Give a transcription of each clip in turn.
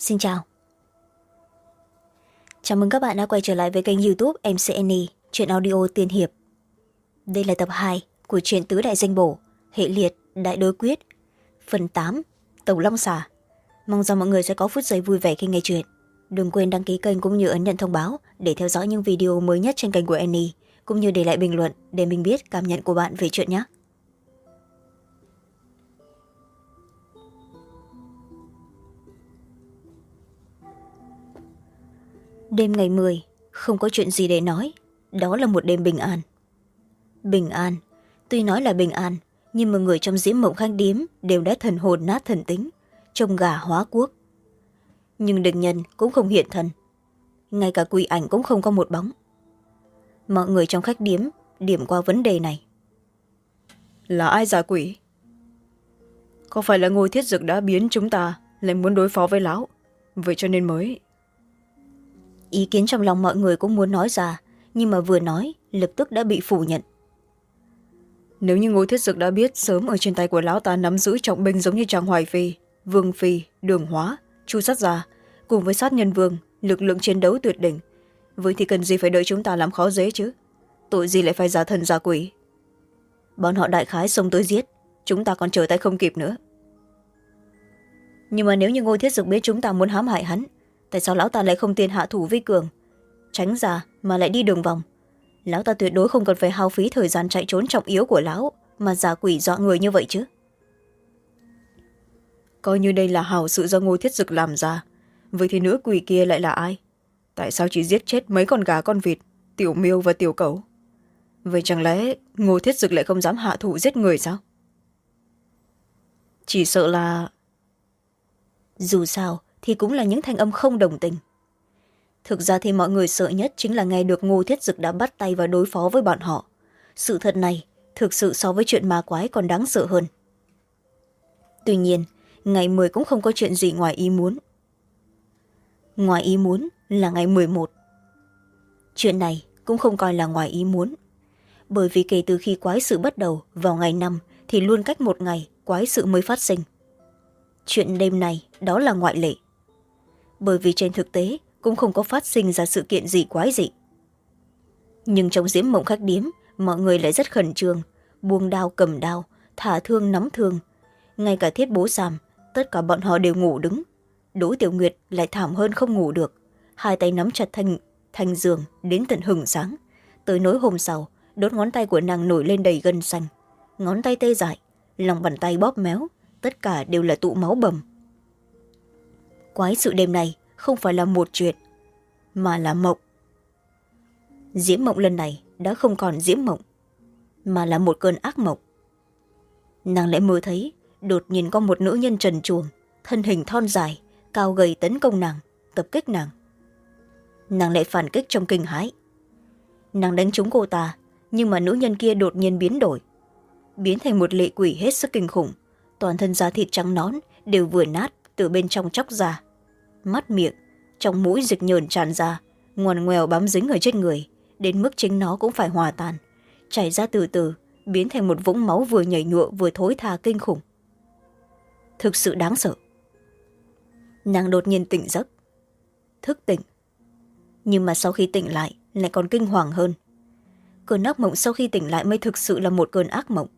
xin chào. Chào mừng các bạn đã quay trở lại với kênh youtube mcne chuyện audio tiên hiệp. Đây là tập hai của truyện tứ đại danh bổ, hệ liệt đại đối quyết, phần tám tổng long xà. Mong rằng mọi người sẽ có phút giây vui vẻ khi nghe chuyện. Đừng quên đăng ký kênh cũng như ấn nhận thông báo để theo dõi những video mới nhất trên kênh của annie, cũng như để lại bình luận để mình biết cảm nhận của bạn về chuyện nhé. Đêm ngày mười, không có chuyện gì để nói. Đó là một đêm bình an. Bình an? Tuy nói là bình an, nhưng mà người trong diễm mộng khanh điếm đều đã thần hồn nát thần tính, trông gà hóa quốc. Nhưng địch nhân cũng không hiện thân. Ngay cả quỷ ảnh cũng không có một bóng. Mọi người trong khách điếm điểm qua vấn đề này. Là ai giả quỷ? Có phải là ngôi thiết dực đã biến chúng ta, lại muốn đối phó với lão? Vậy cho nên mới ý kiến trong lòng mọi người cũng muốn nói ra nhưng mà vừa nói lập tức đã bị phủ nhận. Nếu như ngôi thiết dực đã biết sớm ở trên tay của lão ta nắm giữ trọng binh giống như trang hoài phi vương phi đường hóa chu sát gia cùng với sát nhân vương lực lượng chiến đấu tuyệt đỉnh vậy thì cần gì phải đợi chúng ta làm khó dễ chứ? Tội gì lại phải giả thần giả quỷ? Bọn họ đại khái xông tới giết chúng ta còn trở tay không kịp nữa. Nhưng mà nếu như ngôi thiết dực biết chúng ta muốn hãm hại hắn tại sao lão ta lại không tiền hạ thủ vi cường? Tránh ra mà lại đi đường vòng. Lão ta tuyệt đối không cần phải hao phí thời gian chạy trốn trọng yếu của lão mà giả quỷ dọa người như vậy chứ. Coi như đây là hảo sự do ngôi thiết dực làm ra. Vậy thì nữ quỷ kia lại là ai? Tại sao chỉ giết chết mấy con gà con vịt tiểu miêu và tiểu cẩu? Vậy chẳng lẽ ngô thiết dực lại không dám hạ thủ giết người sao? Chỉ sợ là dù sao thì cũng là những thanh âm không đồng tình. Thực ra thì mọi người sợ nhất chính là nghe được ngô thiết dực đã bắt tay vào đối phó với bọn họ. Sự thật này, thực sự so với chuyện ma quái còn đáng sợ hơn. Tuy nhiên, ngày mười cũng không có chuyện gì ngoài ý muốn. Ngoài ý muốn là ngày mười một. Chuyện này cũng không coi là ngoài ý muốn. Bởi vì kể từ khi quái sự bắt đầu, vào ngày năm, thì luôn cách một ngày, quái sự mới phát sinh. Chuyện đêm này đó là ngoại lệ bởi vì trên thực tế cũng không có phát sinh ra sự kiện gì quái dị. Nhưng trong diễm mộng khách điếm mọi người lại rất khẩn trương buông đao cầm đao thả thương nắm thương. Ngay cả thiết bố sàm tất cả bọn họ đều ngủ đứng. Đỗ tiểu nguyệt lại thảm hơn không ngủ được hai tay nắm chặt thành, thành giường đến tận hừng sáng. Tới nỗi hôm sau đốt ngón tay của nàng nổi lên đầy gân xanh. Ngón tay tê dại lòng bàn tay bóp méo tất cả đều là tụ máu bầm quái sự đêm này không phải là một chuyện, mà là mộng. Diễm mộng lần này đã không còn diễm mộng, mà là một cơn ác mộng. Nàng lại mơ thấy đột nhiên có một nữ nhân trần chuồng thân hình thon dài, cao gầy tấn công nàng, tập kích nàng. Nàng lại phản kích trong kinh hãi. Nàng đánh trúng cô ta, nhưng mà nữ nhân kia đột nhiên biến đổi, biến thành một lệ quỷ hết sức kinh khủng, toàn thân da thịt trắng nón đều vừa nát từ bên trong chóc ra. Mắt miệng, trong mũi dịch nhờn tràn ra ngoằn ngoèo bám dính ở trên người, đến mức chính nó cũng phải hòa tan. Chảy ra từ từ, biến thành một vũng máu vừa nhảy nhụa vừa thối tha kinh khủng. Thực sự đáng sợ. Nàng đột nhiên tỉnh giấc. Thức tỉnh. Nhưng mà sau khi tỉnh lại lại còn kinh hoàng hơn. Cơn ác mộng sau khi tỉnh lại mới thực sự là một cơn ác mộng.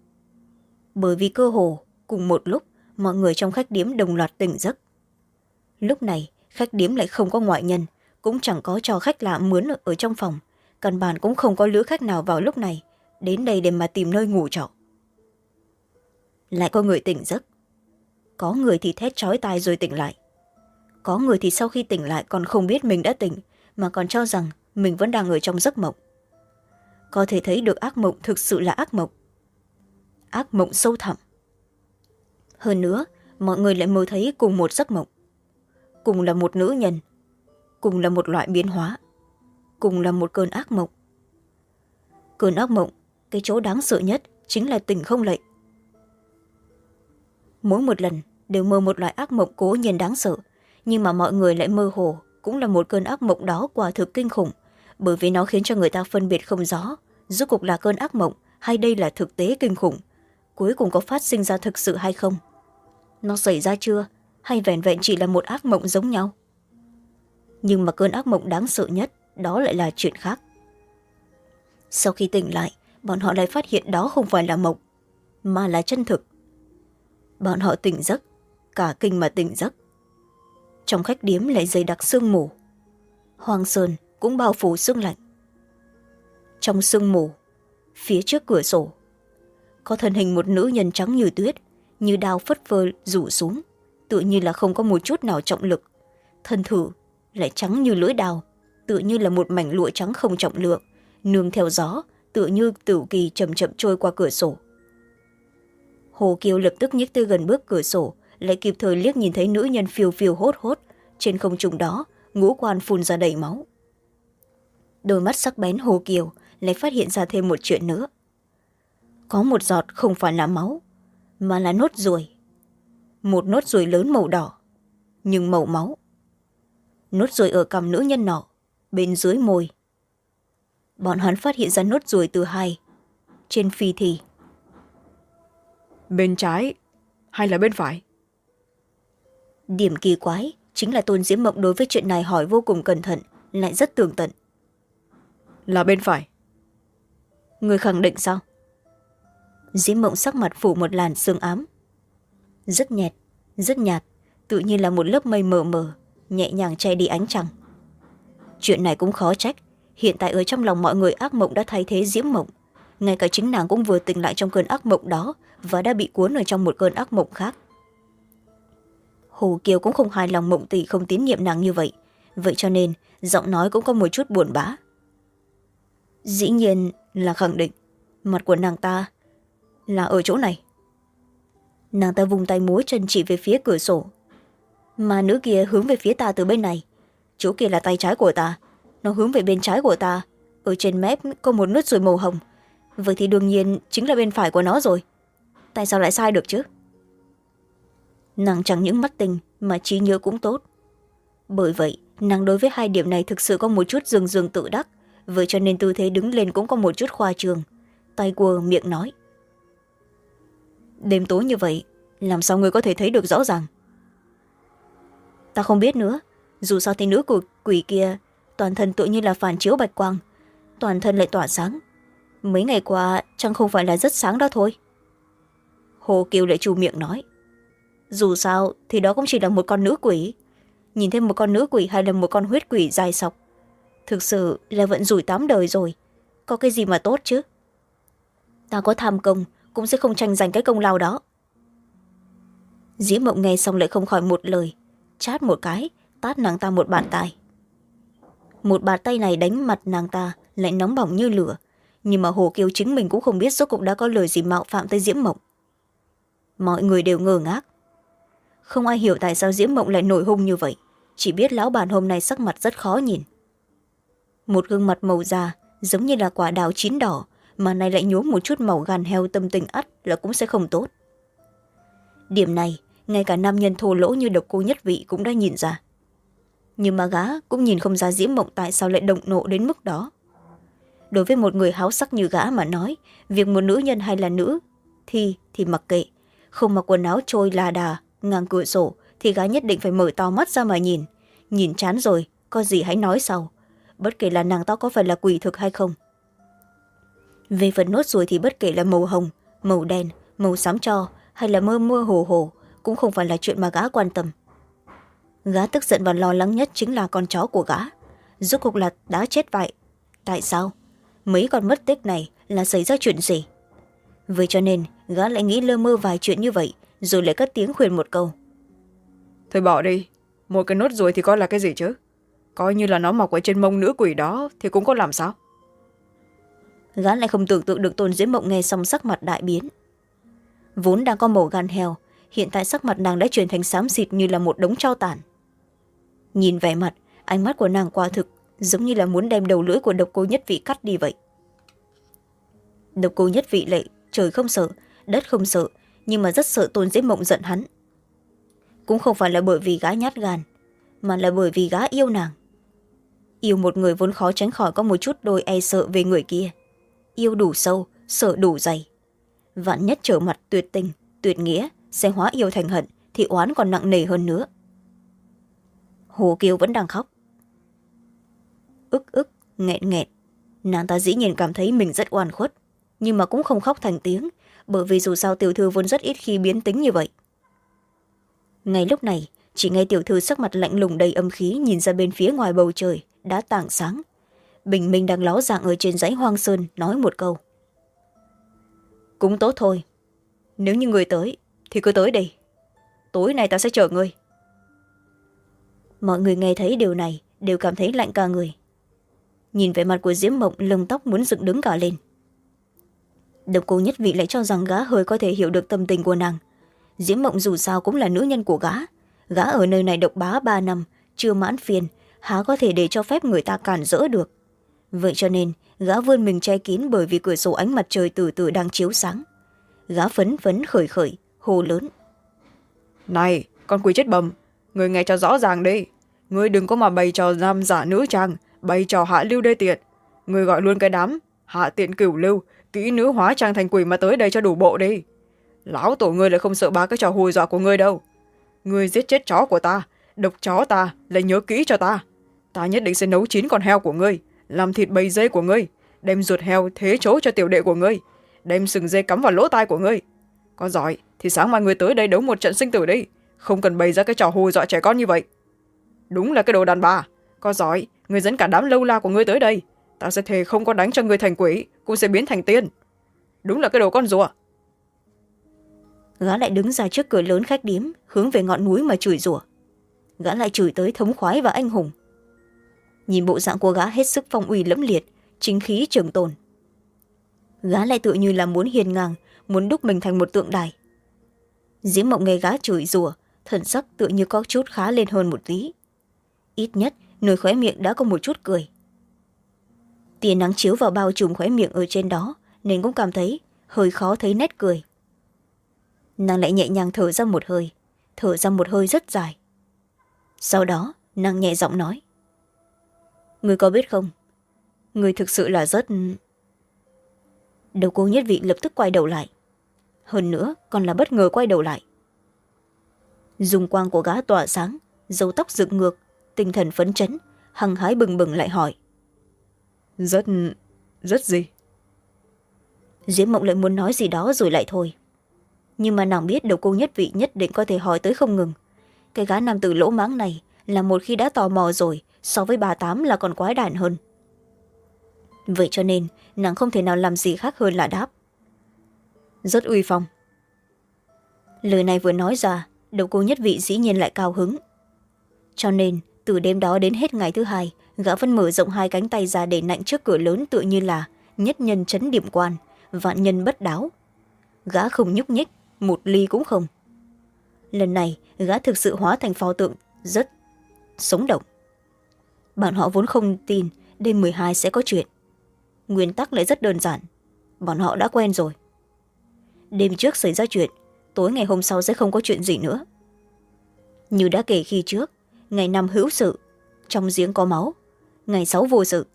Bởi vì cơ hồ, cùng một lúc mọi người trong khách điếm đồng loạt tỉnh giấc. Lúc này, khách điếm lại không có ngoại nhân, cũng chẳng có cho khách lạ mướn ở trong phòng. Căn bản cũng không có lữ khách nào vào lúc này, đến đây để mà tìm nơi ngủ trọ. Lại có người tỉnh giấc. Có người thì thét chói tai rồi tỉnh lại. Có người thì sau khi tỉnh lại còn không biết mình đã tỉnh, mà còn cho rằng mình vẫn đang ở trong giấc mộng. Có thể thấy được ác mộng thực sự là ác mộng. Ác mộng sâu thẳm hơn nữa, mọi người lại mơ thấy cùng một giấc mộng. Cùng là một nữ nhân. Cùng là một loại biến hóa. Cùng là một cơn ác mộng. Cơn ác mộng, cái chỗ đáng sợ nhất chính là tình không lệnh mỗi một lần đều mơ một loại ác mộng cố nhiên đáng sợ, nhưng mà mọi người lại mơ hồ cũng là một cơn ác mộng đó quả thực kinh khủng, bởi vì nó khiến cho người ta phân biệt không rõ rốt cuộc là cơn ác mộng hay đây là thực tế kinh khủng, cuối cùng có phát sinh ra thực sự hay không nó xảy ra chưa? Hay vẻn vẹn chỉ là một ác mộng giống nhau? Nhưng mà cơn ác mộng đáng sợ nhất, đó lại là chuyện khác. Sau khi tỉnh lại, bọn họ lại phát hiện đó không phải là mộng, mà là chân thực. Bọn họ tỉnh giấc, cả kinh mà tỉnh giấc. Trong khách điếm lại dày đặc sương mù. Hoàng sơn cũng bao phủ sương lạnh. Trong sương mù, phía trước cửa sổ, có thân hình một nữ nhân trắng như tuyết như đao phất phơ rủ xuống tự như là không có một chút nào trọng lực. Thân thử, lại trắng như lưỡi đao tự như là một mảnh lụa trắng không trọng lượng, nương theo gió tự như tử kỳ chậm chậm trôi qua cửa sổ. Hồ kiều lập tức nhích tới gần bước cửa sổ, lại kịp thời liếc nhìn thấy nữ nhân phiêu phiêu hốt hốt, trên không trung đó, ngũ quan phun ra đầy máu. Đôi mắt sắc bén hồ kiều lại phát hiện ra thêm một chuyện nữa. Có một giọt không phải là máu mà là nốt ruồi. Một nốt ruồi lớn màu đỏ nhưng màu máu. Nốt ruồi ở cằm nữ nhân nọ bên dưới môi. Bọn hắn phát hiện ra nốt ruồi từ hai trên phi thì bên trái hay là bên phải? Điểm kỳ quái chính là tôn diễm mộng đối với chuyện này hỏi vô cùng cẩn thận lại rất tường tận. Là bên phải. Người khẳng định sao diễm mộng sắc mặt phủ một làn sương ám. Rất nhẹt, rất nhạt, tự nhiên là một lớp mây mờ mờ, nhẹ nhàng che đi ánh trăng. Chuyện này cũng khó trách, hiện tại ở trong lòng mọi người ác mộng đã thay thế diễm mộng. Ngay cả chính nàng cũng vừa tỉnh lại trong cơn ác mộng đó và đã bị cuốn ở trong một cơn ác mộng khác. Hồ kiều cũng không hài lòng mộng tỷ không tín nhiệm nàng như vậy vậy cho nên giọng nói cũng có một chút buồn bã. Dĩ nhiên là khẳng định, mặt của nàng ta là ở chỗ này. Nàng ta vùng tay múa chân chỉ về phía cửa sổ. Mà nữ kia hướng về phía ta từ bên này. Chỗ kia là tay trái của ta. Nó hướng về bên trái của ta. Ở trên mép có một nốt ruồi màu hồng. Vậy thì đương nhiên chính là bên phải của nó rồi. Tại sao lại sai được chứ? Nàng chẳng những mắt tình, mà trí nhớ cũng tốt. Bởi vậy, nàng đối với hai điểm này thực sự có một chút dường dường tự đắc. Vậy cho nên tư thế đứng lên cũng có một chút khoa trường. Tay quờ miệng nói đêm tối như vậy, làm sao người có thể thấy được rõ ràng? Ta không biết nữa, dù sao thì nữ của quỷ kia, toàn thân tự như là phản chiếu bạch quang, toàn thân lại tỏa sáng. Mấy ngày qua, chẳng không phải là rất sáng đó thôi. Hồ kiều lại trù miệng nói, dù sao thì đó cũng chỉ là một con nữ quỷ. Nhìn thêm một con nữ quỷ hay là một con huyết quỷ dài sọc, thực sự là vận rủi tám đời rồi, có cái gì mà tốt chứ? Ta có tham công cũng sẽ không tranh giành cái công lao đó. Diễm mộng nghe xong lại không khỏi một lời, chát một cái, tát nàng ta một bàn tay. Một bàn tay này đánh mặt nàng ta lại nóng bỏng như lửa, nhưng mà hồ kiều chính mình cũng không biết rốt cuộc đã có lời gì mạo phạm tới diễm mộng. Mọi người đều ngơ ngác. Không ai hiểu tại sao diễm mộng lại nổi hung như vậy, chỉ biết lão bàn hôm nay sắc mặt rất khó nhìn. Một gương mặt màu già giống như là quả đào chín đỏ mà nay lại nhuốm một chút màu gan heo tâm tình ắt là cũng sẽ không tốt. Điểm này, ngay cả nam nhân thô lỗ như độc cô nhất vị cũng đã nhìn ra. Nhưng mà gã cũng nhìn không ra diễm mộng tại sao lại động nộ đến mức đó. Đối với một người háo sắc như gã mà nói, việc một nữ nhân hay là nữ, thì thì mặc kệ. Không mặc quần áo trôi là đà, ngang cửa sổ, thì gã nhất định phải mở to mắt ra mà nhìn. Nhìn chán rồi, có gì hãy nói sau. Bất kể là nàng ta có phải là quỷ thực hay không về phần nốt ruồi thì bất kể là màu hồng, màu đen, màu xám cho hay là mơ mơ hồ hồ cũng không phải là chuyện mà gã quan tâm. Gã tức giận và lo lắng nhất chính là con chó của gã. Rốt cuộc là đã chết vậy, tại sao? Mấy con mất tích này là xảy ra chuyện gì? Vậy cho nên, gã lại nghĩ lơ mơ vài chuyện như vậy, rồi lại cất tiếng khuyên một câu. Thôi bỏ đi, một cái nốt ruồi thì coi là cái gì chứ? Coi như là nó mọc ở trên mông nữ quỷ đó thì cũng có làm sao? Gã lại không tưởng tượng được tôn diễm mộng nghe xong sắc mặt đại biến. Vốn đang có màu gan heo, hiện tại sắc mặt nàng đã chuyển thành xám xịt như là một đống trao tàn. Nhìn vẻ mặt, ánh mắt của nàng quả thực giống như là muốn đem đầu lưỡi của độc cô nhất vị cắt đi vậy. Độc cô nhất vị lệ, trời không sợ, đất không sợ, nhưng mà rất sợ tôn diễm mộng giận hắn. Cũng không phải là bởi vì gã nhát gan, mà là bởi vì gã yêu nàng. Yêu một người vốn khó tránh khỏi có một chút đôi e sợ về người kia yêu đủ sâu, sợ đủ dày. Vạn nhất trở mặt tuyệt tình, tuyệt nghĩa, sẽ hóa yêu thành hận, thì oán còn nặng nề hơn nữa. Hồ kiều vẫn đang khóc. Ức ức, nghẹn nghẹn. Nàng ta dĩ nhiên cảm thấy mình rất oan khuất, nhưng mà cũng không khóc thành tiếng, bởi vì dù sao tiểu thư vốn rất ít khi biến tính như vậy. Ngay lúc này, chỉ nghe tiểu thư sắc mặt lạnh lùng đầy âm khí nhìn ra bên phía ngoài bầu trời, đã tảng sáng bình minh đang ló dạng ở trên dãy hoang sơn, nói một câu. Cũng tốt thôi. Nếu như người tới, thì cứ tới đây tối nay ta sẽ chờ người. mọi người nghe thấy điều này, đều cảm thấy lạnh cả người. Nhìn vẻ mặt của diễm mộng, lông tóc muốn dựng đứng cả lên. Độc cô nhất vị lại cho rằng gã hơi có thể hiểu được tâm tình của nàng. Diễm mộng dù sao cũng là nữ nhân của gã. Gã ở nơi này độc bá ba năm, chưa mãn phiền, há có thể để cho phép người ta cản rỡ được vậy cho nên, gã vươn mình che kín bởi vì cửa sổ ánh mặt trời từ từ đang chiếu sáng. Gã phấn phấn khởi khởi, hô lớn. Này, con quỷ chết bầm, người nghe cho rõ ràng đi. Người đừng có mà bày trò nam giả nữ trang, bày trò hạ lưu đê tiện. Người gọi luôn cái đám, hạ tiện cửu lưu, kỹ nữ hóa trang thành quỷ mà tới đây cho đủ bộ đi. Lão tổ ngươi lại không sợ ba cái trò hù dọa của ngươi đâu. Ngươi giết chết chó của ta, độc chó ta, lại nhớ kỹ cho ta. Ta nhất định sẽ nấu chín con heo của ngươi làm thịt bầy dê của ngươi, đem ruột heo thế chỗ cho tiểu đệ của ngươi, đem sừng dê cắm vào lỗ tai của ngươi. Có giỏi, thì sáng mai ngươi tới đây đấu một trận sinh tử đi, không cần bày ra cái trò hù dọa trẻ con như vậy. Đúng là cái đồ đàn bà. Có giỏi người dẫn cả đám lâu la của ngươi tới đây, ta sẽ thề không có đánh cho người thành quỷ, cũng sẽ biến thành tiên. Đúng là cái đồ con rùa. Gã lại đứng ra trước cửa lớn khách điếm, hướng về ngọn núi mà chửi rủa. Gã lại chửi tới thống khoái và anh hùng nhìn bộ dạng của gã hết sức phong uy lẫm liệt, chính khí trường tồn. Gã lại tự như là muốn hiền ngang, muốn đúc mình thành một tượng đài. Diễm mộng nghe gã chửi rủa, thần sắc tự như có chút khá lên hơn một tí. Ít nhất nơi khóe miệng đã có một chút cười. Tia nắng chiếu vào bao trùm khóe miệng ở trên đó, nên cũng cảm thấy hơi khó thấy nét cười. Nàng lại nhẹ nhàng thở ra một hơi, thở ra một hơi rất dài. Sau đó, nàng nhẹ giọng nói người có biết không? Người thực sự là rất đầu cô nhất vị lập tức quay đầu lại. Hơn nữa còn là bất ngờ quay đầu lại. Dùng quang của gã tỏa sáng dấu tóc dựng ngược tinh thần phấn chấn hăng hái bừng bừng lại hỏi. Rất rất gì? Diễm mộng lại muốn nói gì đó rồi lại thôi. Nhưng mà nàng biết đầu cô nhất vị nhất định có thể hỏi tới không ngừng. Cái gã nam tử lỗ mãng này là một khi đã tò mò rồi so với bà tám là còn quái đản hơn. Vậy cho nên, nàng không thể nào làm gì khác hơn là đáp. Rất uy phong. Lời này vừa nói ra, đầu cô nhất vị dĩ nhiên lại cao hứng. Cho nên, từ đêm đó đến hết ngày thứ hai, gã vẫn mở rộng hai cánh tay ra để nạnh trước cửa lớn tự như là nhất nhân chấn điểm quan, vạn nhân bất đáo. Gã không nhúc nhích, một ly cũng không. Lần này, gã thực sự hóa thành pho tượng, rất sống động bọn họ vốn không tin đêm m hai sẽ có chuyện. Nguyên tắc lại rất đơn giản. Bọn họ đã quen rồi. Đêm trước xảy ra chuyện, tối ngày hôm sau sẽ không có chuyện gì nữa. Như đã kể khi trước, ngày năm hữu sự, trong giếng có máu. Ngày sáu vô sự,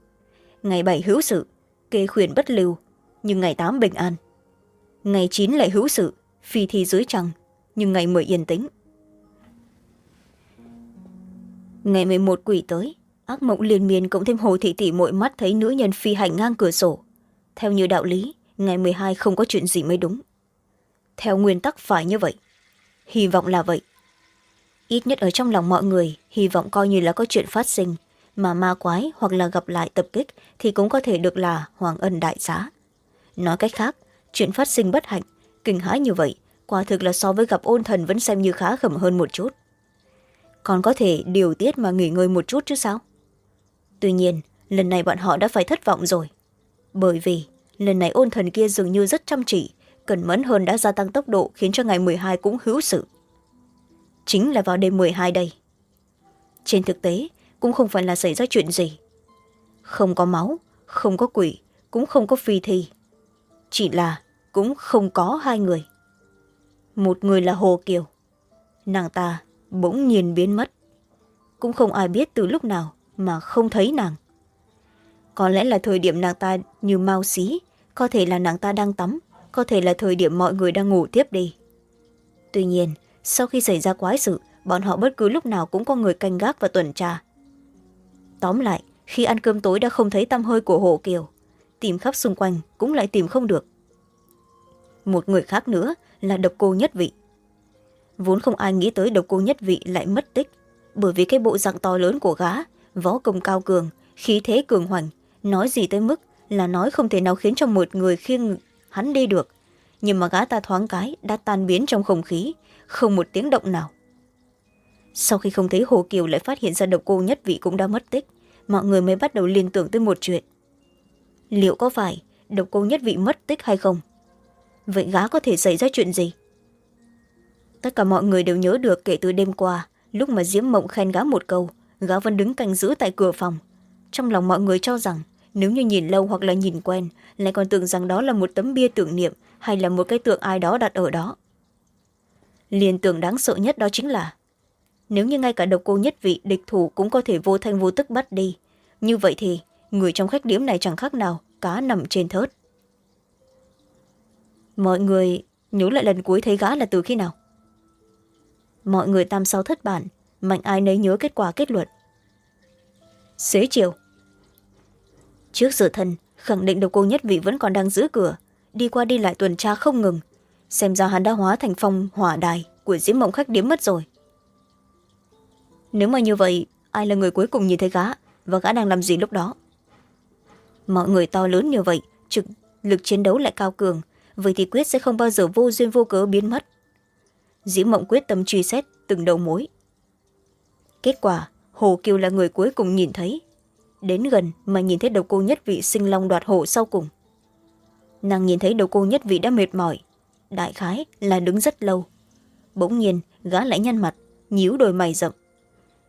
ngày bảy hữu sự, kê khuyển bất lưu, nhưng ngày tám bình an. Ngày chín lại hữu sự, phi thi dưới trăng, nhưng ngày mười yên tĩnh. Ngày m một quỷ tới ác mộng liên miên cộng thêm hồ thị tỷ mỗi mắt thấy nữ nhân phi hành ngang cửa sổ. Theo như đạo lý, ngày m hai không có chuyện gì mới đúng. Theo nguyên tắc phải như vậy. Hy vọng là vậy. Ít nhất ở trong lòng mọi người, hy vọng coi như là có chuyện phát sinh, mà ma quái hoặc là gặp lại tập kích thì cũng có thể được là hoàng ân đại giá. Nói cách khác, chuyện phát sinh bất hạnh, kinh hãi như vậy, quả thực là so với gặp ôn thần vẫn xem như khá khẩm hơn một chút. Còn có thể điều tiết mà nghỉ ngơi một chút chứ sao? Tuy nhiên, lần này bọn họ đã phải thất vọng rồi. Bởi vì, lần này ôn thần kia dường như rất chăm chỉ, cẩn mẫn hơn đã gia tăng tốc độ khiến cho ngày m hai cũng hữu sự. Chính là vào đêm m hai đây. Trên thực tế, cũng không phải là xảy ra chuyện gì. Không có máu, không có quỷ, cũng không có phi thi. Chỉ là cũng không có hai người. Một người là hồ kiều. Nàng ta bỗng nhiên biến mất. Cũng không ai biết từ lúc nào mà không thấy nàng. Có lẽ là thời điểm nàng ta như mau xí, có thể là nàng ta đang tắm, có thể là thời điểm mọi người đang ngủ tiếp đi. Tuy nhiên, sau khi xảy ra quái sự, bọn họ bất cứ lúc nào cũng có người canh gác và tuần tra. Tóm lại, khi ăn cơm tối đã không thấy tăm hơi của hồ kiều, tìm khắp xung quanh cũng lại tìm không được. Một người khác nữa là độc cô nhất vị. Vốn không ai nghĩ tới độc cô nhất vị lại mất tích, bởi vì cái bộ dạng to lớn của gã võ công cao cường, khí thế cường hoành. Nói gì tới mức là nói không thể nào khiến cho một người khiêng hắn đi được. Nhưng mà gã ta thoáng cái đã tan biến trong không khí, không một tiếng động nào. Sau khi không thấy hồ kiều lại phát hiện ra độc cô nhất vị cũng đã mất tích, mọi người mới bắt đầu liên tưởng tới một chuyện. Liệu có phải độc cô nhất vị mất tích hay không? Vậy gã có thể xảy ra chuyện gì? Tất cả mọi người đều nhớ được kể từ đêm qua, lúc mà diễm mộng khen gã một câu gã vẫn đứng canh giữ tại cửa phòng. Trong lòng mọi người cho rằng, nếu như nhìn lâu hoặc là nhìn quen, lại còn tưởng rằng đó là một tấm bia tưởng niệm hay là một cái tượng ai đó đặt ở đó. Liên tưởng đáng sợ nhất đó chính là, nếu như ngay cả độc cô nhất vị địch thủ cũng có thể vô thanh vô tức bắt đi, như vậy thì người trong khách điếm này chẳng khác nào cá nằm trên thớt. Mọi người nhớ lại lần cuối thấy gã là từ khi nào? Mọi người tam sau thất bản mạnh ai nấy nhớ kết quả kết luận. Xế chiều, trước giờ thân, khẳng định được cô nhất vị vẫn còn đang giữ cửa, đi qua đi lại tuần tra không ngừng, xem ra hắn đã hóa thành phong hỏa đài của diễm mộng khách điếm mất rồi. Nếu mà như vậy, ai là người cuối cùng nhìn thấy gã và gã đang làm gì lúc đó? Mọi người to lớn như vậy, trực lực chiến đấu lại cao cường, vậy thì quyết sẽ không bao giờ vô duyên vô cớ biến mất. Diễm mộng quyết tâm truy xét từng đầu mối kết quả, hồ kiều là người cuối cùng nhìn thấy. Đến gần mà nhìn thấy đầu cô nhất vị sinh long đoạt hộ sau cùng. Nàng nhìn thấy đầu cô nhất vị đã mệt mỏi. Đại khái là đứng rất lâu. Bỗng nhiên, gã lại nhăn mặt, nhíu đôi mày rậm.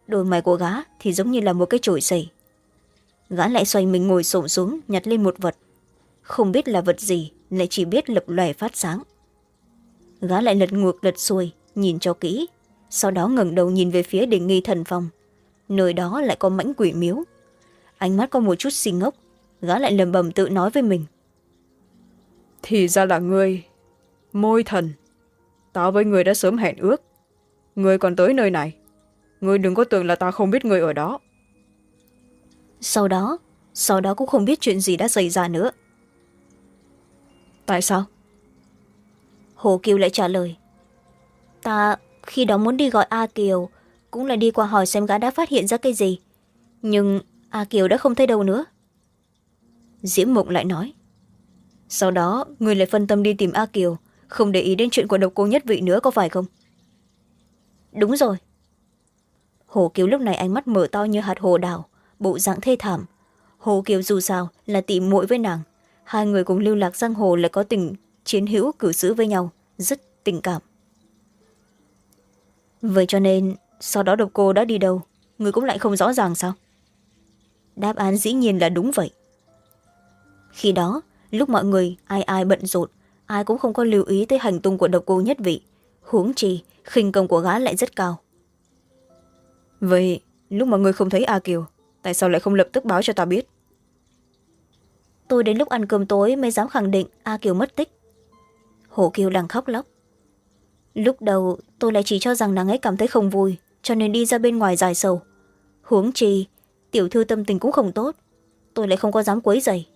Đôi mày của gã thì giống như là một cái chổi sầy. Gã lại xoay mình ngồi xổm xuống, nhặt lên một vật. Không biết là vật gì, lại chỉ biết lập lòe phát sáng. Gã lại lật ngược lật xuôi, nhìn cho kỹ sau đó ngẩng đầu nhìn về phía đỉnh nghi thần phong. Nơi đó lại có mãnh quỷ miếu. Ánh mắt có một chút xì ngốc gã lại lầm bầm tự nói với mình. Thì ra là ngươi môi thần. Tao với người đã sớm hẹn ước. Người còn tới nơi này. Người đừng có tưởng là ta không biết người ở đó. Sau đó sau đó cũng không biết chuyện gì đã xảy ra nữa. Tại sao? Hồ kiều lại trả lời. Ta khi đó muốn đi gọi a kiều, cũng là đi qua hỏi xem gã đã phát hiện ra cái gì. Nhưng a kiều đã không thấy đâu nữa. Diễm mộng lại nói, sau đó người lại phân tâm đi tìm a kiều, không để ý đến chuyện của độc cô nhất vị nữa có phải không? Đúng rồi. Hồ kiều lúc này ánh mắt mở to như hạt hồ đào, bộ dạng thê thảm. Hồ kiều dù sao là tỉ muội với nàng, hai người cùng lưu lạc giang hồ lại có tình chiến hữu cử xử với nhau, rất tình cảm vậy cho nên sau đó độc cô đã đi đâu? Người cũng lại không rõ ràng sao? Đáp án dĩ nhiên là đúng vậy. Khi đó lúc mọi người ai ai bận rộn ai cũng không có lưu ý tới hành tung của độc cô nhất vị. Huống chi khinh công của gã lại rất cao. Vậy lúc mà người không thấy a kiều tại sao lại không lập tức báo cho ta biết? Tôi đến lúc ăn cơm tối mới dám khẳng định a kiều mất tích. Hồ kiều đang khóc lóc lúc đầu, tôi lại chỉ cho rằng nàng ấy cảm thấy không vui, cho nên đi ra bên ngoài dài sầu. Huống chi, tiểu thư tâm tình cũng không tốt, tôi lại không có dám quấy dày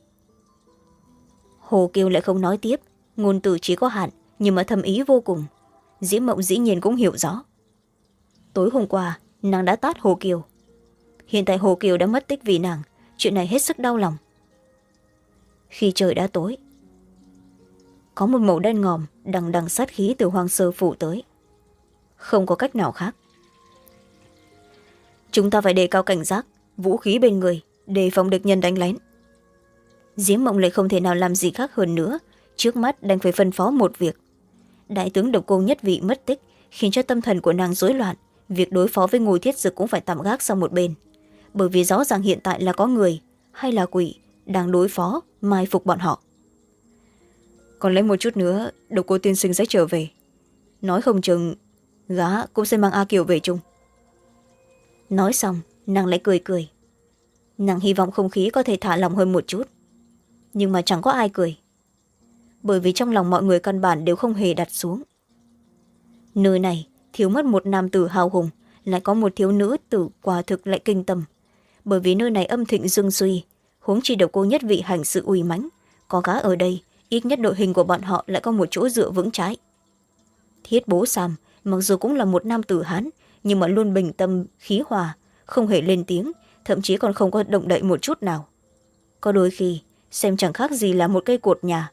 hồ kiều lại không nói tiếp, ngôn từ chỉ có hạn, nhưng mà thầm ý vô cùng. Diễm mộng dĩ nhiên cũng hiểu rõ. Tối hôm qua, nàng đã tát hồ kiều. Hiện tại hồ kiều đã mất tích vì nàng, chuyện này hết sức đau lòng. Khi trời đã tối có một màu đen ngòm đằng đằng sát khí từ hoàng sơ phủ tới. Không có cách nào khác. Chúng ta phải đề cao cảnh giác, vũ khí bên người, đề phòng địch nhân đánh lén. Diễm mộng lại không thể nào làm gì khác hơn nữa, trước mắt đành phải phân phó một việc. Đại tướng độc cô nhất vị mất tích, khiến cho tâm thần của nàng rối loạn, việc đối phó với ngồi thiết dực cũng phải tạm gác sang một bên. Bởi vì rõ ràng hiện tại là có người, hay là quỷ, đang đối phó, mai phục bọn họ còn lấy một chút nữa độc cô tiên sinh sẽ trở về. Nói không chừng, gã cũng sẽ mang a kiều về chung. Nói xong, nàng lại cười cười. Nàng hy vọng không khí có thể thả lòng hơn một chút. Nhưng mà chẳng có ai cười. Bởi vì trong lòng mọi người căn bản đều không hề đặt xuống. Nơi này, thiếu mất một nam tử hào hùng, lại có một thiếu nữ tử quả thực lại kinh tâm. Bởi vì nơi này âm thịnh dương suy, huống chi độc cô nhất vị hành sự uy mãnh, có gá ở đây ít nhất đội hình của bọn họ lại có một chỗ dựa vững trái thiết bố sam, mặc dù cũng là một nam tử hán, nhưng mà luôn bình tâm, khí hòa, không hề lên tiếng, thậm chí còn không có động đậy một chút nào. Có đôi khi, xem chẳng khác gì là một cây cột nhà.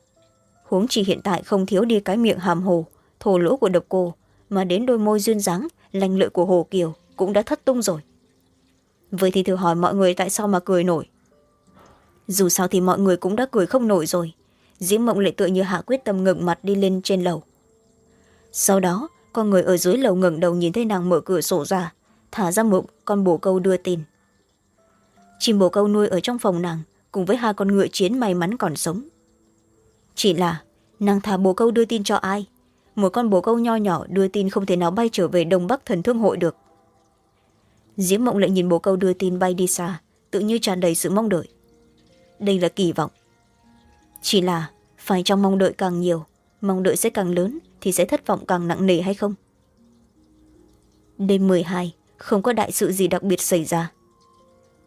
Huống chỉ hiện tại không thiếu đi cái miệng hàm hồ thổ lỗ của độc cô, mà đến đôi môi duyên dáng, lanh lợi của hồ kiều cũng đã thất tung rồi. Vậy thì thử hỏi mọi người tại sao mà cười nổi? Dù sao thì mọi người cũng đã cười không nổi rồi diễm mộng lại tựa như hạ quyết tâm ngừng mặt đi lên trên lầu. Sau đó, con người ở dưới lầu ngẩng đầu nhìn thấy nàng mở cửa sổ ra, thả ra mộng, con bồ câu đưa tin. Chim bồ câu nuôi ở trong phòng nàng, cùng với hai con ngựa chiến may mắn còn sống. Chỉ là, nàng thả bồ câu đưa tin cho ai? Một con bồ câu nho nhỏ đưa tin không thể nào bay trở về đông bắc thần thương hội được. Diễm mộng lại nhìn bồ câu đưa tin bay đi xa, tự như tràn đầy sự mong đợi. Đây là kỳ vọng chỉ là phải trong mong đợi càng nhiều, mong đợi sẽ càng lớn thì sẽ thất vọng càng nặng nề hay không? Đêm m hai, không có đại sự gì đặc biệt xảy ra.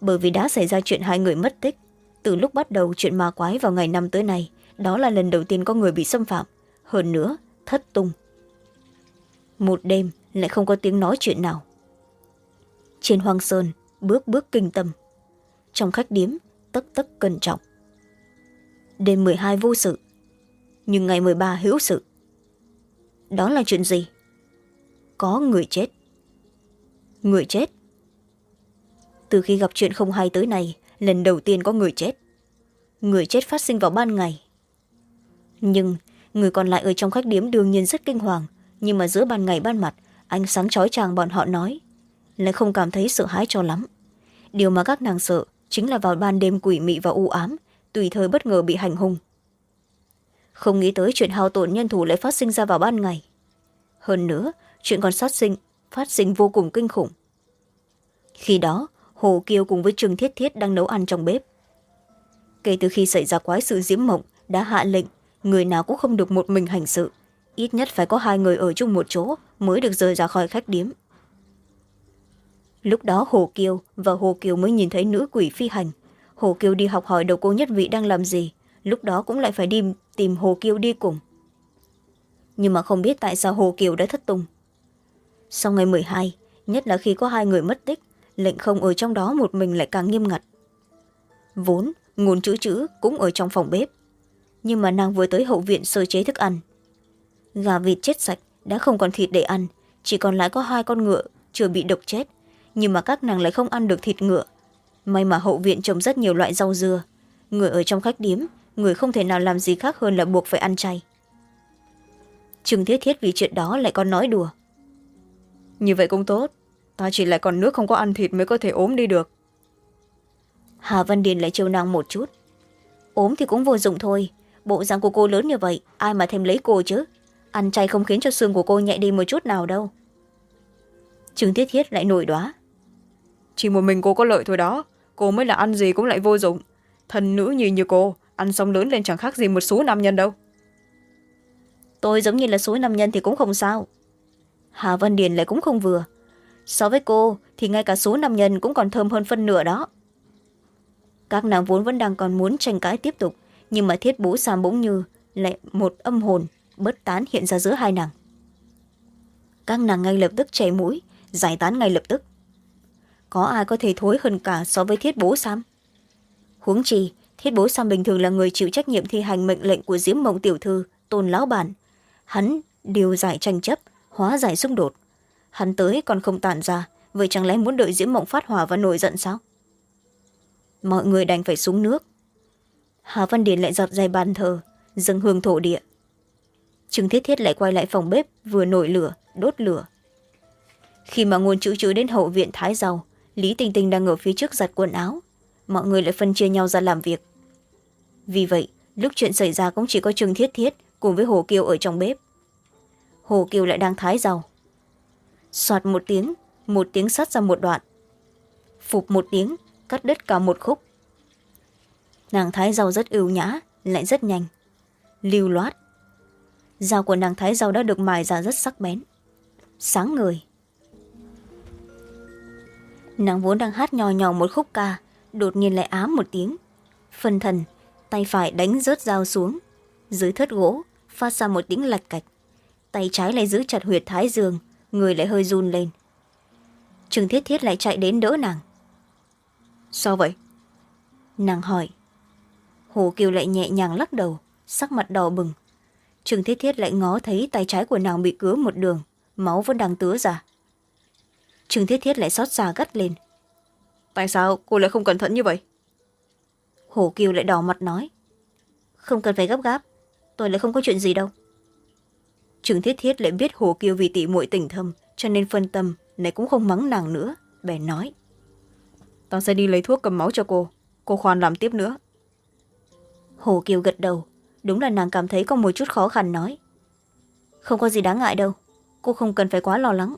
Bởi vì đã xảy ra chuyện hai người mất tích, từ lúc bắt đầu chuyện ma quái vào ngày năm tới nay, đó là lần đầu tiên có người bị xâm phạm, hơn nữa, thất tung. Một đêm lại không có tiếng nói chuyện nào. Trên hoang sơn, bước bước kinh tâm. Trong khách điếm tất tất cẩn trọng đêm m hai vô sự. Nhưng ngày m ba hữu sự. Đó là chuyện gì? Có người chết. Người chết? Từ khi gặp chuyện không hay tới nay, lần đầu tiên có người chết. Người chết phát sinh vào ban ngày. Nhưng, người còn lại ở trong khách điếm đương nhiên rất kinh hoàng. Nhưng mà giữa ban ngày ban mặt, ánh sáng chói chang bọn họ nói, lại không cảm thấy sợ hãi cho lắm. Điều mà các nàng sợ chính là vào ban đêm quỷ mị và u ám tùy thời bất ngờ bị hành hung. Không nghĩ tới chuyện hao tổn nhân thủ lại phát sinh ra vào ban ngày. Hơn nữa, chuyện còn sát sinh, phát sinh vô cùng kinh khủng. Khi đó, hồ kiều cùng với trương thiết thiết đang nấu ăn trong bếp. Kể từ khi xảy ra quái sự diễm mộng, đã hạ lệnh, người nào cũng không được một mình hành sự. Ít nhất phải có hai người ở chung một chỗ mới được rời ra khỏi khách điếm. Lúc đó hồ kiều và hồ kiều mới nhìn thấy nữ quỷ phi hành hồ kiều đi học hỏi đầu cô nhất vị đang làm gì, lúc đó cũng lại phải đi tìm hồ kiều đi cùng. Nhưng mà không biết tại sao hồ kiều đã thất tung. Sau ngày m hai, nhất là khi có hai người mất tích, lệnh không ở trong đó một mình lại càng nghiêm ngặt. Vốn nguồn chữ chữ cũng ở trong phòng bếp, nhưng mà nàng vừa tới hậu viện sơ chế thức ăn. Gà vịt chết sạch, đã không còn thịt để ăn, chỉ còn lại có hai con ngựa chưa bị độc chết, nhưng mà các nàng lại không ăn được thịt ngựa may mà hậu viện trồng rất nhiều loại rau dưa. Người ở trong khách điếm người không thể nào làm gì khác hơn là buộc phải ăn chay. Trương thiết thiết vì chuyện đó lại còn nói đùa. Như vậy cũng tốt. Ta chỉ lại còn nước không có ăn thịt mới có thể ốm đi được. Hà văn điền lại trêu nàng một chút. Ốm thì cũng vô dụng thôi. Bộ dạng của cô lớn như vậy ai mà thêm lấy cô chứ? Ăn chay không khiến cho xương của cô nhẹ đi một chút nào đâu. Trương thiết thiết lại nổi đoá. Chỉ một mình cô có lợi thôi đó cô mới là ăn gì cũng lại vô dụng. Thần nữ như như cô, ăn xong lớn lên chẳng khác gì một số nam nhân đâu. Tôi giống như là số nam nhân thì cũng không sao. Hà văn điền lại cũng không vừa. So với cô thì ngay cả số nam nhân cũng còn thơm hơn phân nửa đó. Các nàng vốn vẫn đang còn muốn tranh cãi tiếp tục, nhưng mà thiết bố sam bỗng như lại một âm hồn bất tán hiện ra giữa hai nàng. Các nàng ngay lập tức chảy mũi, giải tán ngay lập tức có ai có thể thối hơn cả so với thiết bố sam? Huống chi, thiết bố sam bình thường là người chịu trách nhiệm thi hành mệnh lệnh của diễm mộng tiểu thư, tôn lão bản. Hắn điều giải tranh chấp, hóa giải xung đột. Hắn tới còn không tàn ra, vậy chẳng lẽ muốn đợi diễm mộng phát hỏa và nổi giận sao? Mọi người đành phải xuống nước. Hà văn điền lại giọt dày bàn thờ, dâng hương thổ địa. Trương thiết thiết lại quay lại phòng bếp, vừa nổi lửa, đốt lửa. Khi mà nguồn chữ chữ đến hậu viện thái giàu lý Tinh Tinh đang ở phía trước giặt quần áo. Mọi người lại phân chia nhau ra làm việc. Vì vậy lúc chuyện xảy ra cũng chỉ có trương thiết thiết cùng với hồ kiều ở trong bếp. Hồ kiều lại đang thái rau, soạt một tiếng một tiếng sắt ra một đoạn. Phục một tiếng cắt đứt cả một khúc. Nàng thái rau rất ưu nhã lại rất nhanh. Lưu loát. Dao của nàng thái rau đã được mài ra rất sắc bén. Sáng người nàng vốn đang hát nhò nhò một khúc ca đột nhiên lại ám một tiếng. Phân thần tay phải đánh rớt dao xuống. Dưới thớt gỗ phát ra một tiếng lạch cạch. Tay trái lại giữ chặt huyệt thái dương người lại hơi run lên. Trương thiết thiết lại chạy đến đỡ nàng. Sao vậy? Nàng hỏi. Hồ kiều lại nhẹ nhàng lắc đầu sắc mặt đỏ bừng. Trương thiết thiết lại ngó thấy tay trái của nàng bị cứa một đường máu vẫn đang tứa ra trương thiết thiết lại xót xa gắt lên. Tại sao cô lại không cẩn thận như vậy? Hồ kiều lại đỏ mặt nói. Không cần phải gấp gáp tôi lại không có chuyện gì đâu. Trương thiết thiết lại biết hồ kiều vì tỉ muội tình thâm cho nên phân tâm này cũng không mắng nàng nữa bèn nói. Ta sẽ đi lấy thuốc cầm máu cho cô cô khoan làm tiếp nữa. Hồ kiều gật đầu đúng là nàng cảm thấy có một chút khó khăn nói. Không có gì đáng ngại đâu cô không cần phải quá lo lắng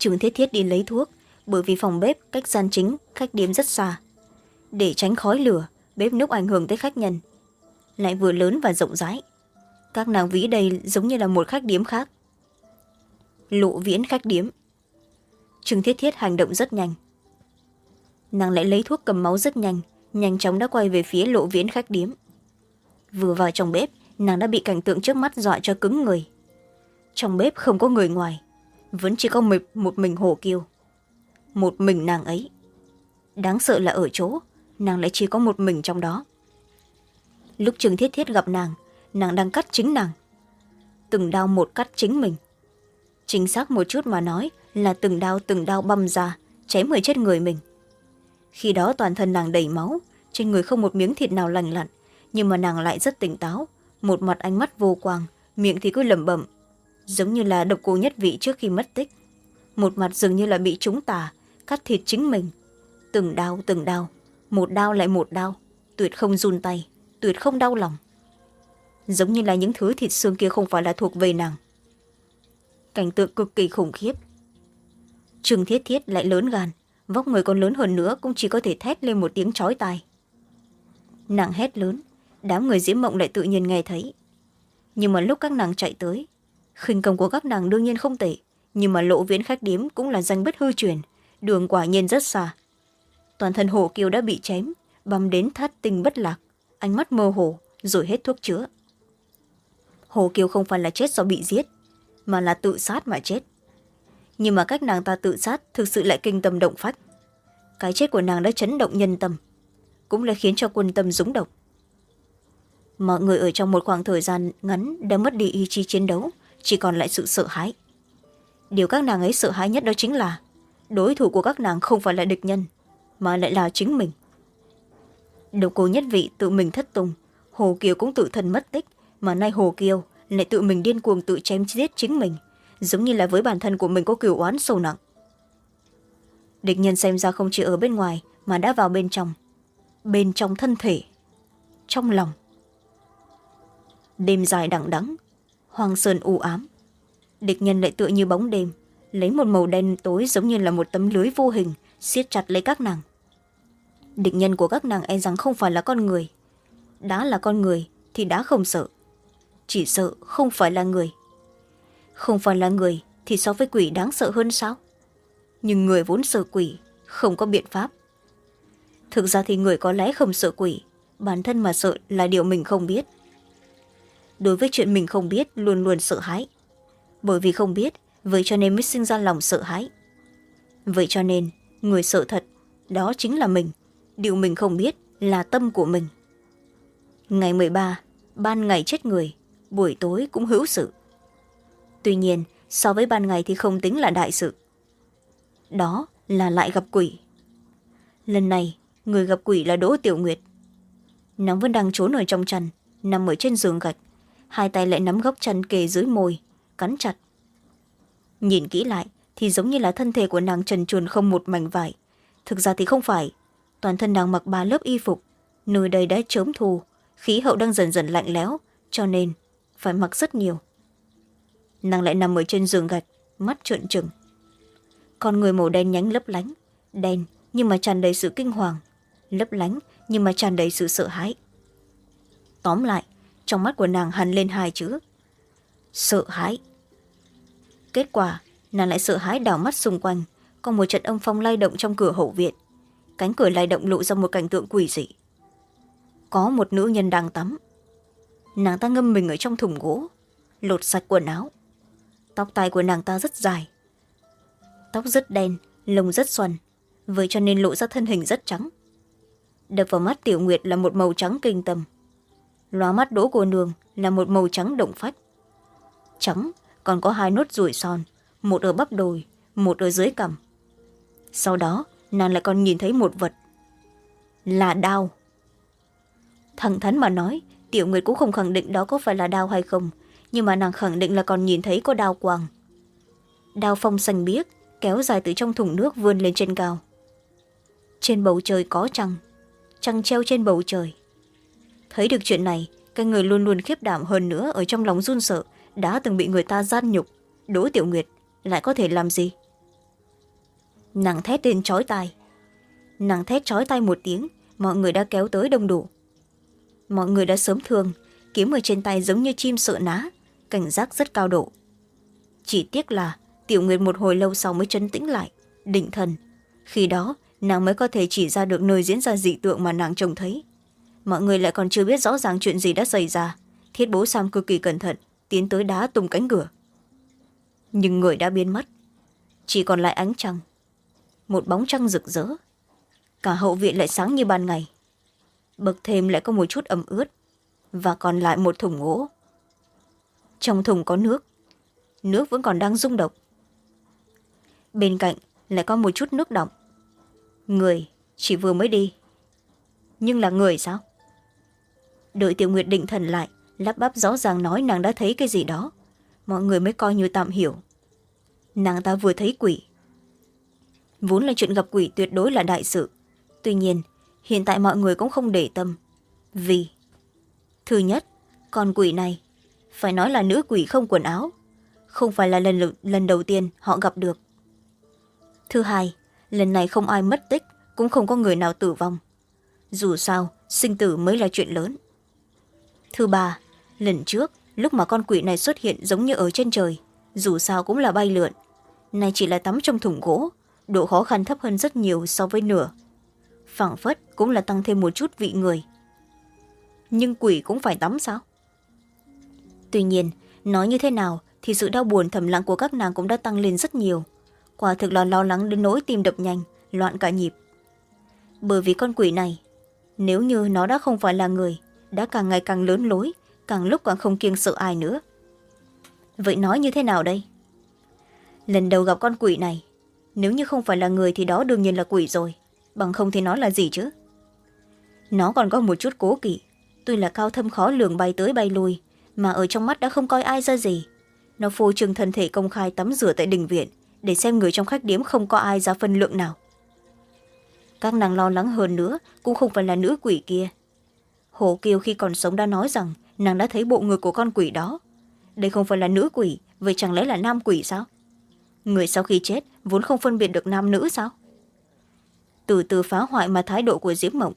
trương thiết thiết đi lấy thuốc, bởi vì phòng bếp cách gian chính, khách điếm rất xa. Để tránh khói lửa, bếp núc ảnh hưởng tới khách nhân. Lại vừa lớn và rộng rãi. Các nàng ví đây giống như là một khách điếm khác. Lộ viễn khách điếm. Trương thiết thiết hành động rất nhanh. Nàng lại lấy thuốc cầm máu rất nhanh nhanh chóng đã quay về phía lộ viễn khách điếm. Vừa vào trong bếp, nàng đã bị cảnh tượng trước mắt dọa cho cứng người. Trong bếp không có người ngoài vẫn chỉ có một, một mình hồ kiêu một mình nàng ấy. Đáng sợ là ở chỗ nàng lại chỉ có một mình trong đó. Lúc trường thiết thiết gặp nàng nàng đang cắt chính nàng. Từng đau một cắt chính mình. Chính xác một chút mà nói là từng đau từng đau băm ra chém ở chết người mình. Khi đó toàn thân nàng đầy máu trên người không một miếng thịt nào lành lặn nhưng mà nàng lại rất tỉnh táo. Một mặt ánh mắt vô quang miệng thì cứ lẩm bẩm giống như là độc cô nhất vị trước khi mất tích. Một mặt dường như là bị chúng tà, cắt thịt chính mình. Từng đau từng đau. Một đau lại một đau. Tuyệt không run tay, tuyệt không đau lòng. Giống như là những thứ thịt xương kia không phải là thuộc về nàng. Cảnh tượng cực kỳ khủng khiếp. Trương thiết thiết lại lớn gan, vóc người còn lớn hơn nữa cũng chỉ có thể thét lên một tiếng chói tai. Nàng hét lớn, đám người diễm mộng lại tự nhiên nghe thấy. Nhưng mà lúc các nàng chạy tới khinh công của các nàng đương nhiên không tệ, nhưng mà lộ viễn khách điếm cũng là danh bất hư truyền, đường quả nhiên rất xa. Toàn thân hồ kiều đã bị chém băm đến thắt tinh bất lạc, ánh mắt mơ hồ, rồi hết thuốc chữa. Hồ kiều không phải là chết do bị giết, mà là tự sát mà chết. Nhưng mà cách nàng ta tự sát thực sự lại kinh tâm động phách. Cái chết của nàng đã chấn động nhân tâm, cũng là khiến cho quân tâm rúng động. Mọi người ở trong một khoảng thời gian ngắn đã mất đi ý chí chiến đấu chỉ còn lại sự sợ hãi. Điều các nàng ấy sợ hãi nhất đó chính là đối thủ của các nàng không phải là địch nhân, mà lại là chính mình. Độc cô nhất vị tự mình thất tùng, hồ kiều cũng tự thân mất tích, mà nay hồ kiều lại tự mình điên cuồng tự chém giết chính mình, giống như là với bản thân của mình có cửu oán sâu nặng. Địch nhân xem ra không chỉ ở bên ngoài, mà đã vào bên trong bên trong thân thể, trong lòng. Đêm dài đằng đắng hoang sơn u ám. Địch nhân lại tựa như bóng đêm, lấy một màu đen tối giống như là một tấm lưới vô hình, siết chặt lấy các nàng. Địch nhân của các nàng e rằng không phải là con người. Đã là con người thì đã không sợ. Chỉ sợ không phải là người. Không phải là người thì so với quỷ đáng sợ hơn sao? Nhưng người vốn sợ quỷ, không có biện pháp. Thực ra thì người có lẽ không sợ quỷ, bản thân mà sợ là điều mình không biết đối với chuyện mình không biết luôn luôn sợ hãi. Bởi vì không biết, vậy cho nên mới sinh ra lòng sợ hãi. Vậy cho nên, người sợ thật, đó chính là mình. Điều mình không biết là tâm của mình. Ngày m ba, ban ngày chết người, buổi tối cũng hữu sự. Tuy nhiên, so với ban ngày thì không tính là đại sự. Đó là lại gặp quỷ. Lần này, người gặp quỷ là đỗ tiểu nguyệt. Nàng vẫn đang trốn ở trong chăn, nằm ở trên giường gạch hai tay lại nắm góc chăn kề dưới môi, cắn chặt. Nhìn kỹ lại thì giống như là thân thể của nàng trần truồng không một mảnh vải. Thực ra thì không phải. Toàn thân nàng mặc ba lớp y phục, nơi đây đã chớm thu, khí hậu đang dần dần lạnh lẽo, cho nên phải mặc rất nhiều. Nàng lại nằm ở trên giường gạch, mắt trợn trừng. Con người màu đen nhánh lấp lánh, đen nhưng mà tràn đầy sự kinh hoàng, lấp lánh nhưng mà tràn đầy sự sợ hãi. Tóm lại trong mắt của nàng hằn lên hai chữ. Sợ hãi. Kết quả, nàng lại sợ hãi đảo mắt xung quanh còn một trận âm phong lay động trong cửa hậu viện. Cánh cửa lay động lộ ra một cảnh tượng quỷ dị. Có một nữ nhân đang tắm. Nàng ta ngâm mình ở trong thùng gỗ, lột sạch quần áo. Tóc tai của nàng ta rất dài. Tóc rất đen, lông rất xoăn vậy cho nên lộ ra thân hình rất trắng. Đập vào mắt tiểu nguyệt là một màu trắng kinh tâm lóa mắt đỗ cô nương là một màu trắng động phách. Trắng, còn có hai nốt ruồi son, một ở bắp đồi, một ở dưới cằm. Sau đó, nàng lại còn nhìn thấy một vật là đao. Thẳng thắn mà nói, tiểu nguyệt cũng không khẳng định đó có phải là đao hay không, nhưng mà nàng khẳng định là còn nhìn thấy có đao quàng. Đao phong xanh biếc, kéo dài từ trong thùng nước vươn lên trên cao. Trên bầu trời có trăng trăng treo trên bầu trời thấy được chuyện này, cái người luôn luôn khiếp đảm hơn nữa ở trong lòng run sợ, đã từng bị người ta gian nhục. Đỗ tiểu nguyệt lại có thể làm gì? Nàng thét lên chói tai. Nàng thét chói tai một tiếng, mọi người đã kéo tới đông đủ. Mọi người đã sớm thương, kiếm ở trên tay giống như chim sợ ná, cảnh giác rất cao độ. Chỉ tiếc là tiểu nguyệt một hồi lâu sau mới chấn tĩnh lại, định thần. Khi đó, nàng mới có thể chỉ ra được nơi diễn ra dị tượng mà nàng trông thấy mọi người lại còn chưa biết rõ ràng chuyện gì đã xảy ra. Thiết bố sam cực kỳ cẩn thận, tiến tới đá tung cánh cửa. Nhưng người đã biến mất. Chỉ còn lại ánh trăng. Một bóng trăng rực rỡ. Cả hậu viện lại sáng như ban ngày. Bậc thêm lại có một chút ẩm ướt. Và còn lại một thùng gỗ. Trong thùng có nước. Nước vẫn còn đang rung động. Bên cạnh lại có một chút nước động người chỉ vừa mới đi. Nhưng là người sao? Đợi tiểu nguyệt định thần lại lắp bắp rõ ràng nói nàng đã thấy cái gì đó. Mọi người mới coi như tạm hiểu. Nàng ta vừa thấy quỷ. Vốn là chuyện gặp quỷ tuyệt đối là đại sự. Tuy nhiên hiện tại mọi người cũng không để tâm. Vì thứ nhất con quỷ này phải nói là nữ quỷ không quần áo. Không phải là lần, lần đầu tiên họ gặp được. Thứ hai lần này không ai mất tích cũng không có người nào tử vong. Dù sao sinh tử mới là chuyện lớn thứ ba, lần trước, lúc mà con quỷ này xuất hiện giống như ở trên trời, dù sao cũng là bay lượn. Nay chỉ là tắm trong thùng gỗ, độ khó khăn thấp hơn rất nhiều so với nửa. Phảng phất cũng là tăng thêm một chút vị người. Nhưng quỷ cũng phải tắm sao? Tuy nhiên, nói như thế nào thì sự đau buồn thầm lặng của các nàng cũng đã tăng lên rất nhiều. Quả thực là lo lắng đến nỗi tim đập nhanh, loạn cả nhịp. Bởi vì con quỷ này, nếu như nó đã không phải là người đã càng ngày càng lớn lối, càng lúc càng không kiêng sợ ai nữa. Vậy nói như thế nào đây? Lần đầu gặp con quỷ này, nếu như không phải là người thì đó đương nhiên là quỷ rồi, bằng không thì nó là gì chứ? Nó còn có một chút cố kỵ, tuy là cao thâm khó lường bay tới bay lui, mà ở trong mắt đã không coi ai ra gì. Nó phô trương thân thể công khai tắm rửa tại đình viện, để xem người trong khách điếm không có ai ra phân lượng nào. Các nàng lo lắng hơn nữa, cũng không phải là nữ quỷ kia hồ kiều khi còn sống đã nói rằng nàng đã thấy bộ ngực của con quỷ đó. Đây không phải là nữ quỷ, vậy chẳng lẽ là nam quỷ sao? Người sau khi chết vốn không phân biệt được nam nữ sao? Từ từ phá hoại mà thái độ của diễm mộng.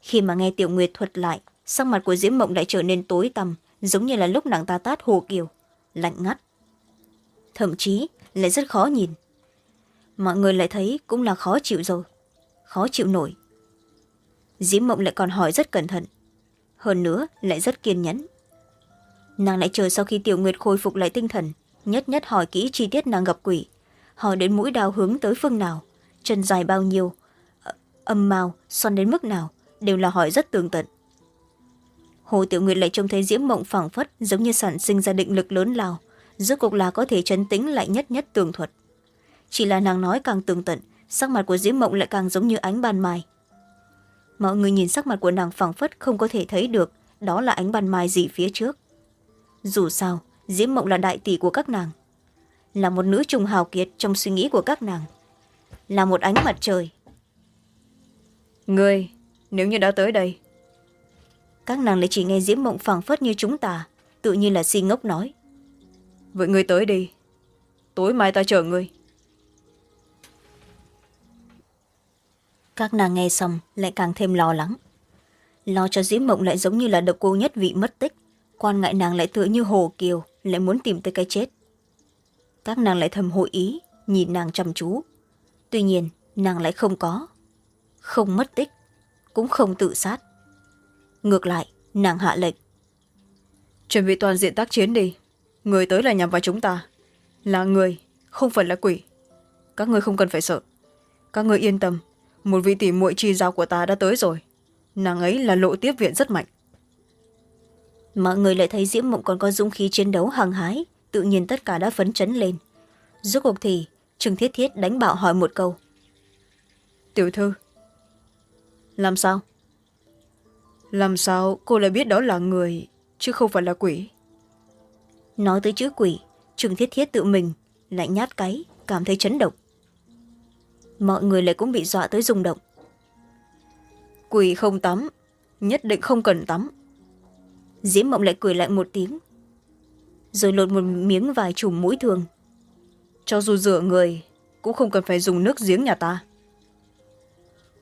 Khi mà nghe tiểu nguyệt thuật lại, sắc mặt của diễm mộng lại trở nên tối tăm, giống như là lúc nàng ta tát hồ kiều, lạnh ngắt. Thậm chí lại rất khó nhìn. Mọi người lại thấy cũng là khó chịu rồi, khó chịu nổi diễm mộng lại còn hỏi rất cẩn thận. Hơn nữa, lại rất kiên nhẫn. Nàng lại chờ sau khi tiểu nguyệt khôi phục lại tinh thần, nhất nhất hỏi kỹ chi tiết nàng gặp quỷ, hỏi đến mũi đào hướng tới phương nào, chân dài bao nhiêu ờ, âm màu xoăn đến mức nào, đều là hỏi rất tường tận. Hồ tiểu nguyệt lại trông thấy diễm mộng phảng phất giống như sản sinh ra định lực lớn lao, rốt cuộc là có thể chấn tĩnh lại nhất nhất tường thuật. Chỉ là nàng nói càng tường tận, sắc mặt của diễm mộng lại càng giống như ánh ban mai mọi người nhìn sắc mặt của nàng phảng phất không có thể thấy được đó là ánh ban mai gì phía trước. Dù sao diễm mộng là đại tỷ của các nàng là một nữ trùng hào kiệt trong suy nghĩ của các nàng là một ánh mặt trời. Người nếu như đã tới đây. Các nàng lại chỉ nghe diễm mộng phảng phất như chúng ta tự nhiên là si ngốc nói. Vậy người tới đi. Tối mai ta chờ người các nàng nghe xong lại càng thêm lo lắng. Lo cho diễm mộng lại giống như là độc cô nhất vị mất tích. Quan ngại nàng lại tựa như hồ kiều, lại muốn tìm tới cái chết. Các nàng lại thầm hội ý, nhìn nàng chăm chú. Tuy nhiên, nàng lại không có. Không mất tích, cũng không tự sát. Ngược lại, nàng hạ lệnh. Chuẩn bị toàn diện tác chiến đi. Người tới là nhằm vào chúng ta. Là người, không phải là quỷ. Các người không cần phải sợ. Các người yên tâm một vị tỷ muội chi giao của ta đã tới rồi. Nàng ấy là lộ tiếp viện rất mạnh. Mọi người lại thấy diễm mộng còn có dũng khí chiến đấu hăng hái tự nhiên tất cả đã phấn chấn lên. Rốt cuộc thì trương thiết thiết đánh bạo hỏi một câu. Tiểu thư. Làm sao? Làm sao cô lại biết đó là người chứ không phải là quỷ? Nói tới chữ quỷ trương thiết thiết tự mình lại nhát cái cảm thấy chấn động mọi người lại cũng bị dọa tới rung động. Quỳ không tắm, nhất định không cần tắm. Diễm mộng lại cười lại một tiếng, rồi lột một miếng vài chùm mũi thường. Cho dù rửa người, cũng không cần phải dùng nước giếng nhà ta.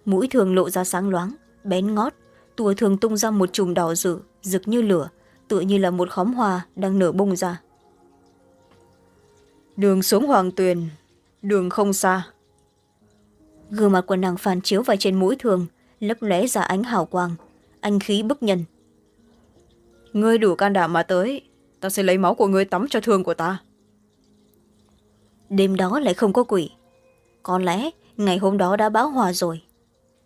Mũi thường lộ ra sáng loáng, bén ngót tùa thường tung ra một chùm đỏ rực rực như lửa, tựa như là một khóm hoa đang nở bung ra. Đường xuống hoàng tuyền, đường không xa gương mặt của nàng phản chiếu vào trên mũi thường lấp lóe ra ánh hào quang anh khí bức nhân. Ngươi đủ can đảm mà tới ta sẽ lấy máu của ngươi tắm cho thương của ta. Đêm đó lại không có quỷ. Có lẽ ngày hôm đó đã báo hòa rồi.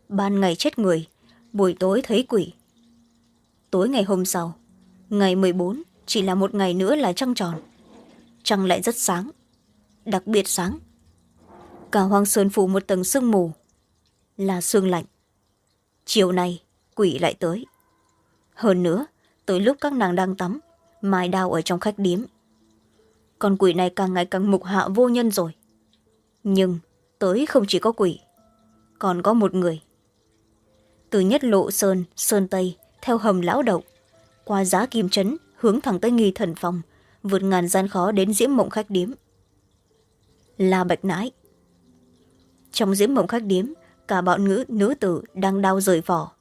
Ban ngày chết người buổi tối thấy quỷ. Tối ngày hôm sau ngày m bốn chỉ là một ngày nữa là trăng tròn. Trăng lại rất sáng đặc biệt sáng cả hoang sơn phủ một tầng sương mù. Là sương lạnh. Chiều nay, quỷ lại tới. Hơn nữa, tới lúc các nàng đang tắm, mai đao ở trong khách điếm. Con quỷ này càng ngày càng mục hạ vô nhân rồi. Nhưng, tới không chỉ có quỷ, còn có một người. Từ nhất lộ sơn sơn tây, theo hầm lão đậu, qua giá kim trấn hướng thẳng tới nghi thần phòng, vượt ngàn gian khó đến diễm mộng khách điếm. Là bạch nãi trong diễm mộng khách điếm, cả bọn ngữ, nữ tử đang đau rời vỏ.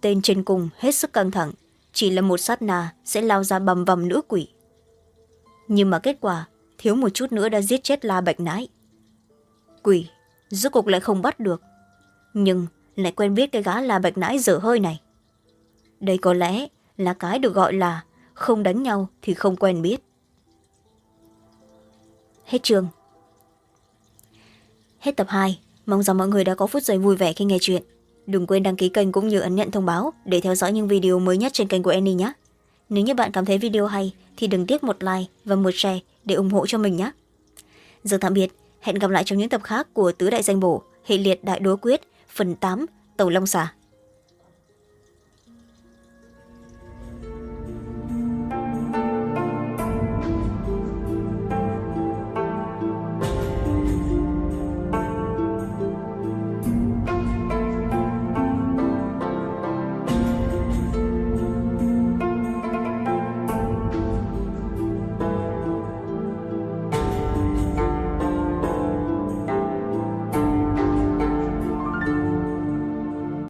Tên trên cùng hết sức căng thẳng, chỉ là một sát nà sẽ lao ra bầm vầm nữ quỷ. Nhưng mà kết quả, thiếu một chút nữa đã giết chết la bạch nãi. Quỷ, rốt cục lại không bắt được. Nhưng lại quen biết cái gã la bạch nãi dở hơi này. Đây có lẽ là cái được gọi là không đánh nhau thì không quen biết. Hết chương hết tập hai, mong rằng mọi người đã có phút giây vui vẻ khi nghe chuyện. Đừng quên đăng ký kênh cũng như ấn nhận thông báo để theo dõi những video mới nhất trên kênh của Annie nhé. Nếu như bạn cảm thấy video hay thì đừng tiếc một like và một share để ủng hộ cho mình nhé. Giờ tạm biệt, hẹn gặp lại trong những tập khác của tứ đại danh bổ, hệ liệt đại đố quyết, phần tám, tàu long xà.